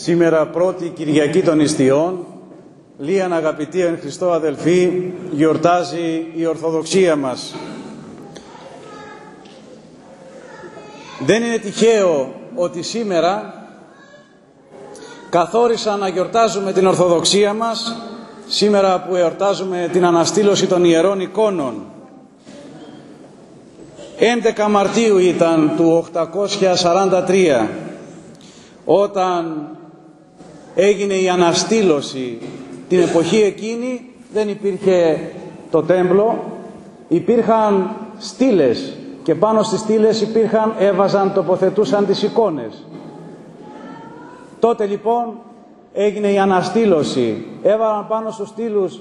Σήμερα πρώτη Κυριακή των Ιστιών, Λίαν αγαπητοί εν Χριστώ αδελφοί, γιορτάζει η Ορθοδοξία μας. Δεν είναι τυχαίο ότι σήμερα καθόρισα να γιορτάζουμε την Ορθοδοξία μας, σήμερα που εορτάζουμε την αναστήλωση των Ιερών Εικόνων. 11 Μαρτίου ήταν του 843 όταν έγινε η αναστήλωση την εποχή εκείνη δεν υπήρχε το τέμπλο υπήρχαν στήλες και πάνω στις στήλες υπήρχαν έβαζαν, τοποθετούσαν τις εικόνες. Τότε λοιπόν έγινε η αναστήλωση. Έβαλαν πάνω στους στήλους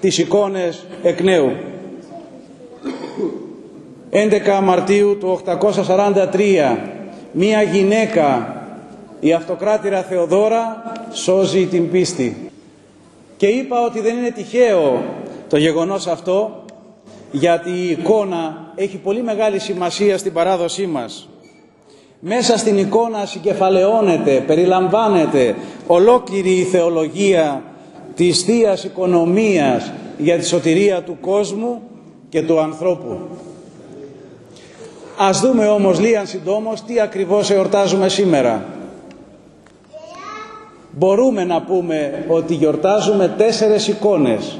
τις εικόνες εκ νέου. 11 Μαρτίου του 843 μία γυναίκα η αυτοκράτηρα Θεοδόρα σώζει την πίστη. Και είπα ότι δεν είναι τυχαίο το γεγονός αυτό γιατί η εικόνα έχει πολύ μεγάλη σημασία στην παράδοσή μας. Μέσα στην εικόνα συγκεφαλαιώνεται, περιλαμβάνεται ολόκληρη η θεολογία της θείας Οικονομίας για τη σωτηρία του κόσμου και του ανθρώπου. Ας δούμε όμως λίγαν συντόμως τι ακριβώς εορτάζουμε σήμερα μπορούμε να πούμε ότι γιορτάζουμε τέσσερες εικόνες.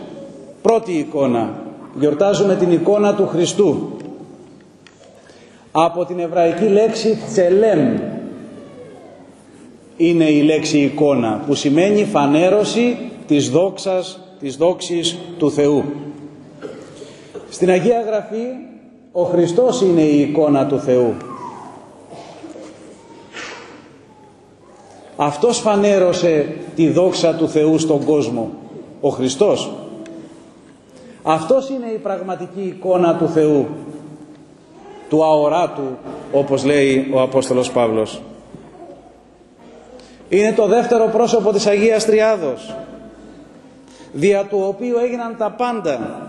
Πρώτη εικόνα, γιορτάζουμε την εικόνα του Χριστού. Από την εβραϊκή λέξη τσελέμ είναι η λέξη εικόνα που σημαίνει φανέρωση της δόξας, της δόξης του Θεού. Στην Αγία Γραφή ο Χριστός είναι η εικόνα του Θεού. Αυτός φανέρωσε τη δόξα του Θεού στον κόσμο, ο Χριστός. Αυτός είναι η πραγματική εικόνα του Θεού, του αοράτου, όπως λέει ο Απόστολος Παύλος. Είναι το δεύτερο πρόσωπο της Αγίας Τριάδος, δια του οποίου έγιναν τα πάντα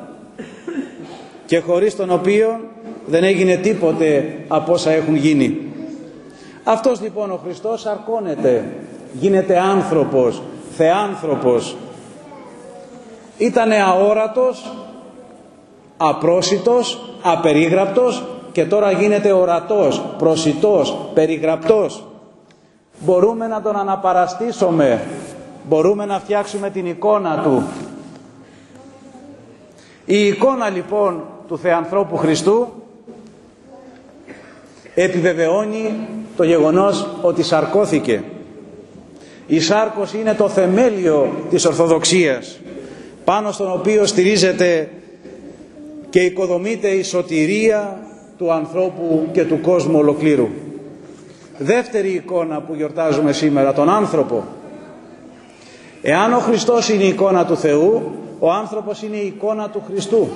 και χωρίς τον οποίο δεν έγινε τίποτε από όσα έχουν γίνει. Αυτός λοιπόν ο Χριστός αρκώνεται, γίνεται άνθρωπος, θεάνθρωπος. Ήτανε αόρατος, απρόσιτος, απερίγραπτος και τώρα γίνεται ορατός, προσιτός, περιγραπτός. Μπορούμε να τον αναπαραστήσουμε, μπορούμε να φτιάξουμε την εικόνα του. Η εικόνα λοιπόν του Θεανθρώπου Χριστού επιβεβαιώνει το γεγονός ότι σαρκώθηκε. Η σάρκωση είναι το θεμέλιο της Ορθοδοξίας πάνω στον οποίο στηρίζεται και οικοδομείται η σωτηρία του ανθρώπου και του κόσμου ολοκλήρου. Δεύτερη εικόνα που γιορτάζουμε σήμερα, τον άνθρωπο. Εάν ο Χριστός είναι η εικόνα του Θεού, ο άνθρωπος είναι η εικόνα του Χριστού.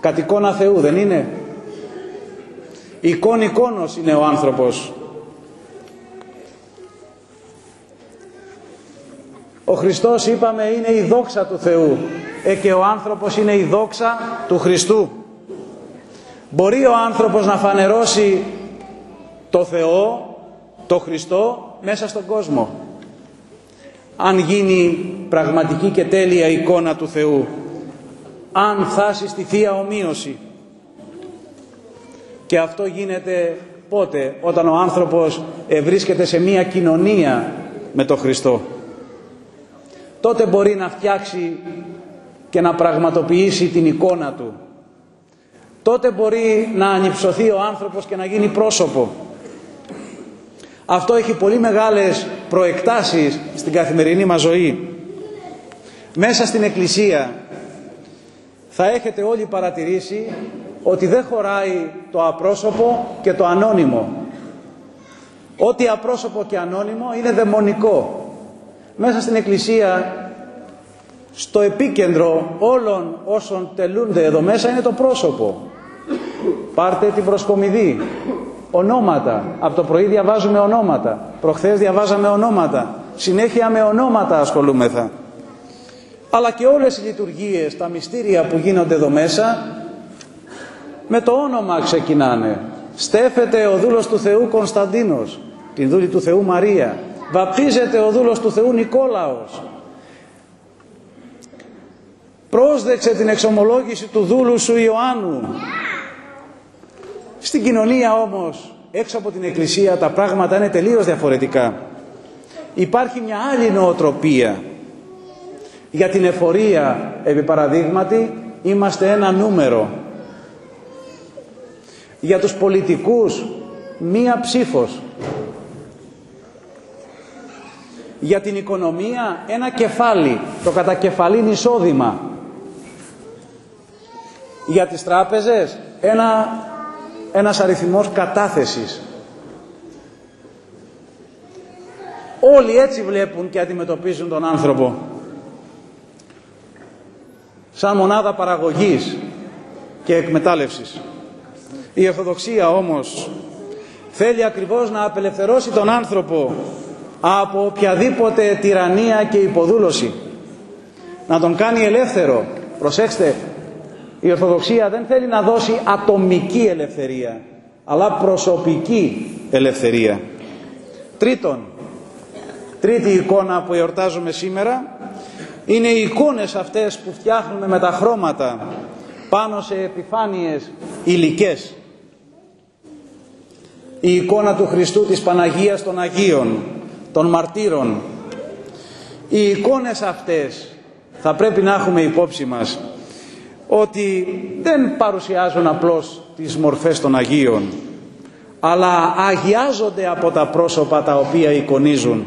Κατ' εικόνα Θεού δεν είναι; Εικόν εικόνος είναι ο άνθρωπος. Ο Χριστός είπαμε είναι η δόξα του Θεού ε, και ο άνθρωπος είναι η δόξα του Χριστού. Μπορεί ο άνθρωπος να φανερώσει το Θεό, το Χριστό μέσα στον κόσμο. Αν γίνει πραγματική και τέλεια εικόνα του Θεού. Αν φτάσει στη Θεία Ομοίωση. Και αυτό γίνεται πότε, όταν ο άνθρωπος βρίσκεται σε μία κοινωνία με τον Χριστό. Τότε μπορεί να φτιάξει και να πραγματοποιήσει την εικόνα του. Τότε μπορεί να ανυψωθεί ο άνθρωπος και να γίνει πρόσωπο. Αυτό έχει πολύ μεγάλες προεκτάσεις στην καθημερινή μας ζωή. Μέσα στην Εκκλησία θα έχετε όλοι παρατηρήσει ότι δεν χωράει το απρόσωπο και το ανώνυμο. Ό,τι απρόσωπο και ανώνυμο είναι δαιμονικό. Μέσα στην Εκκλησία, στο επίκεντρο όλων όσων τελούνται εδώ μέσα είναι το πρόσωπο. Πάρτε την προσκομιδή. Ονόματα. Από το πρωί διαβάζουμε ονόματα. Προχθές διαβάζαμε ονόματα. Συνέχεια με ονόματα ασχολούμεθα. Αλλά και όλες οι λειτουργίες, τα μυστήρια που γίνονται εδώ μέσα με το όνομα ξεκινάνε. Στέφεται ο δούλος του Θεού Κωνσταντίνος, την δούλη του Θεού Μαρία. βαπτίζεται ο δούλος του Θεού Νικόλαος. Πρόσδεξε την εξομολόγηση του δούλου σου Ιωάννου. Στην κοινωνία όμως, έξω από την Εκκλησία, τα πράγματα είναι τελείως διαφορετικά. Υπάρχει μια άλλη νοοτροπία. Για την εφορία, επί παραδείγματι, είμαστε ένα νούμερο. Για τους πολιτικούς, μία ψήφος. Για την οικονομία, ένα κεφάλι, το κατακεφαλήν εισόδημα. Για τις τράπεζες, ένα, ένας αριθμός κατάθεσης. Όλοι έτσι βλέπουν και αντιμετωπίζουν τον άνθρωπο. Σαν μονάδα παραγωγής και εκμετάλλευσης. Η Ορθοδοξία όμως θέλει ακριβώς να απελευθερώσει τον άνθρωπο από οποιαδήποτε τυραννία και υποδούλωση. Να τον κάνει ελεύθερο. Προσέξτε, η Ορθοδοξία δεν θέλει να δώσει ατομική ελευθερία, αλλά προσωπική ελευθερία. Τρίτον, τρίτη εικόνα που εορτάζουμε σήμερα είναι οι εικόνες αυτές που φτιάχνουμε με τα χρώματα πάνω σε επιφάνειες υλικές. Η εικόνα του Χριστού της Παναγίας των Αγίων, των μαρτύρων. Οι εικόνες αυτές θα πρέπει να έχουμε υπόψη μας ότι δεν παρουσιάζουν απλώς τις μορφές των Αγίων αλλά αγιάζονται από τα πρόσωπα τα οποία εικονίζουν.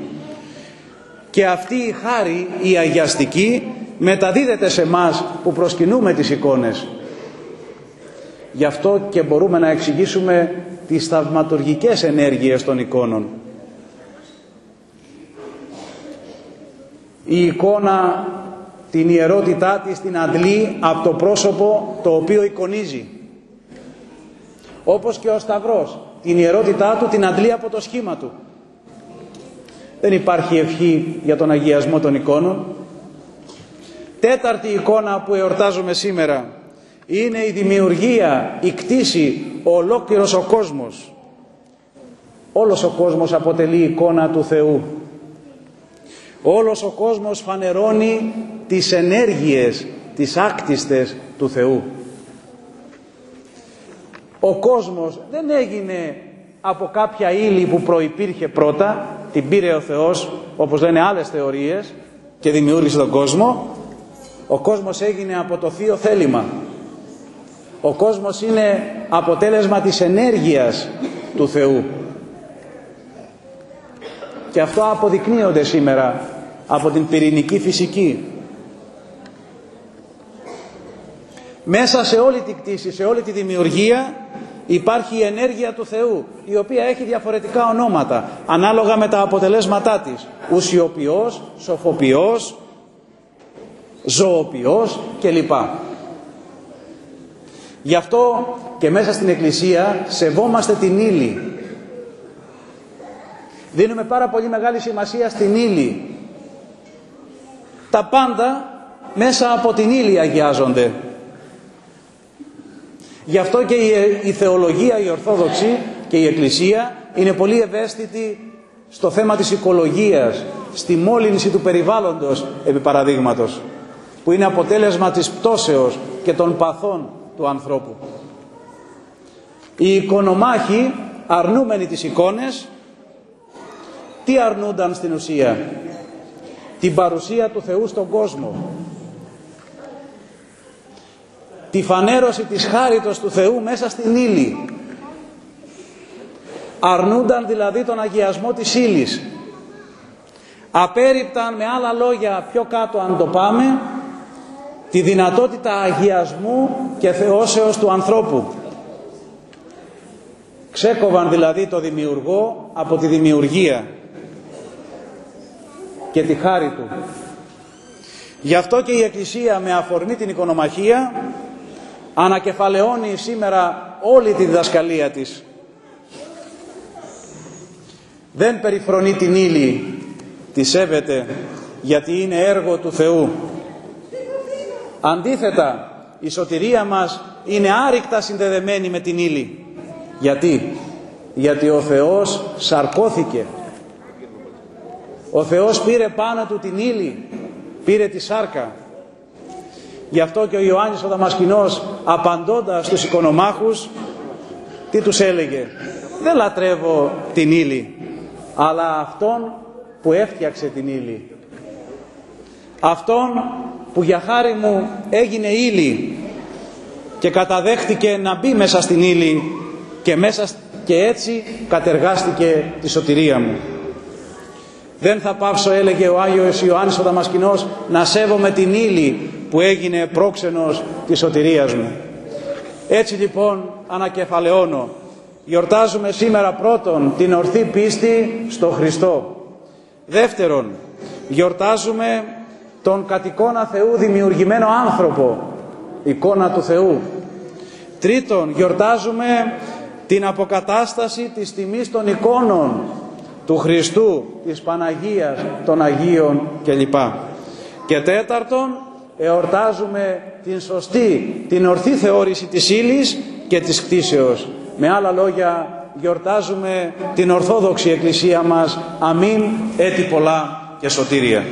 Και αυτή η χάρη η αγιαστική μεταδίδεται σε μας που προσκυνούμε τις εικόνες. Γι' αυτό και μπορούμε να εξηγήσουμε τις θαυματουργικές ενέργειες των εικόνων. Η εικόνα την ιερότητά της την αντλεί από το πρόσωπο το οποίο εικονίζει. Όπως και ο Σταυρός, την ιερότητά του την αντλεί από το σχήμα του. Δεν υπάρχει ευχή για τον αγιασμό των εικόνων. Τέταρτη εικόνα που εορτάζουμε σήμερα είναι η δημιουργία, η κτήση, ο ολόκληρος ο κόσμος. Όλος ο κόσμος αποτελεί εικόνα του Θεού. Όλος ο κόσμος φανερώνει τις ενέργειες, τις άκτιστες του Θεού. Ο κόσμος δεν έγινε από κάποια ύλη που προϋπήρχε πρώτα, την πήρε ο Θεός, όπως λένε άλλες θεωρίες, και δημιούργησε τον κόσμο. Ο κόσμος έγινε από το Θείο θέλημα. Ο κόσμος είναι αποτέλεσμα της ενέργειας του Θεού. Και αυτό αποδεικνύονται σήμερα από την πυρηνική φυσική. Μέσα σε όλη την κτήση, σε όλη τη δημιουργία υπάρχει η ενέργεια του Θεού, η οποία έχει διαφορετικά ονόματα, ανάλογα με τα αποτελέσματά της. Ουσιοποιός, σοφοποιός, ζωοποιός κλπ. Γι' αυτό και μέσα στην Εκκλησία σεβόμαστε την ύλη. Δίνουμε πάρα πολύ μεγάλη σημασία στην ύλη. Τα πάντα μέσα από την ύλη αγιάζονται. Γι' αυτό και η θεολογία, η Ορθόδοξη και η Εκκλησία είναι πολύ ευαίσθητη στο θέμα της οικολογίας, στη μόλυνση του περιβάλλοντος, επί παραδείγματος, που είναι αποτέλεσμα της πτώσεως και των παθών του ανθρώπου. Οι οικονομάχοι, αρνούμενοι τις εικόνες, τι αρνούνταν στην ουσία. Την παρουσία του Θεού στον κόσμο; Τη φανέρωση της χάριτος του Θεού μέσα στην ύλη. Αρνούνταν δηλαδή τον αγιασμό της ύλης. Απέριπταν με άλλα λόγια πιο κάτω αν το πάμε τη δυνατότητα αγιασμού και θεώσεως του ανθρώπου. Ξέκοβαν δηλαδή το δημιουργό από τη δημιουργία και τη χάρη του. Γι' αυτό και η Εκκλησία με αφορμή την οικονομαχία ανακεφαλαιώνει σήμερα όλη τη διδασκαλία της. Δεν περιφρονεί την ύλη, τη σέβεται, γιατί είναι έργο του Θεού. Αντίθετα, η σωτηρία μας είναι άρρηκτα συνδεδεμένη με την ύλη. Γιατί; Γιατί ο Θεός σαρκώθηκε. Ο Θεός πήρε πάνω του την ύλη, πήρε τη σάρκα. Γι' αυτό και ο Ιωάννης ο Δαμασκηνός απαντώντας στους οικονομάχους, τι τους έλεγε. Δεν λατρεύω την ύλη, αλλά αυτόν που έφτιαξε την ύλη. Αυτόν που για χάρη μου έγινε ύλη και καταδέχτηκε να μπει μέσα στην ύλη και, μέσα, και έτσι κατεργάστηκε τη σωτηρία μου. Δεν θα πάψω, έλεγε ο Άγιος Ιωάννης ο Δαμασκηνός, να σέβομαι την ύλη που έγινε πρόξενος της σωτηρίας μου. Έτσι λοιπόν ανακεφαλαιώνω. Γιορτάζουμε σήμερα πρώτον την ορθή πίστη στο Χριστό. Δεύτερον, γιορτάζουμε τον κατ' εικόνα Θεού δημιουργημένο άνθρωπο, εικόνα του Θεού. Τρίτον, γιορτάζουμε την αποκατάσταση της τιμής των εικόνων του Χριστού, της Παναγίας, των Αγίων κλπ. Και τέταρτον, εορτάζουμε την σωστή, την ορθή θεώρηση της ύλης και της κτίσεως. Με άλλα λόγια, γιορτάζουμε την Ορθόδοξη Εκκλησία μας. Αμήν, έτη πολλά και σωτήρια.